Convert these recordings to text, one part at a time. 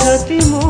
जति म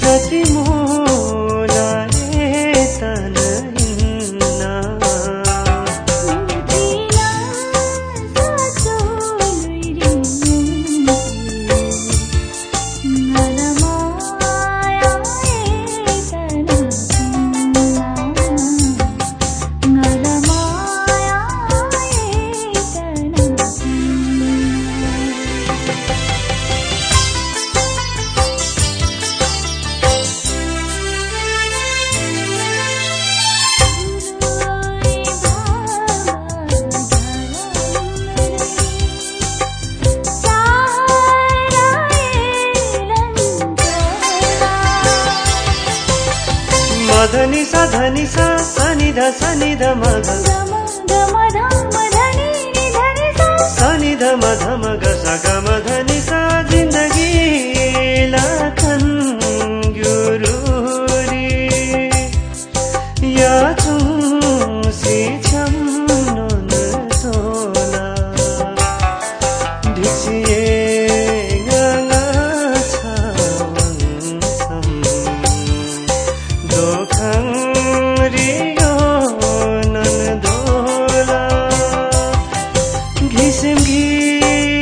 धनी सा धनी सा सनि ध सनि ध म Nisimgi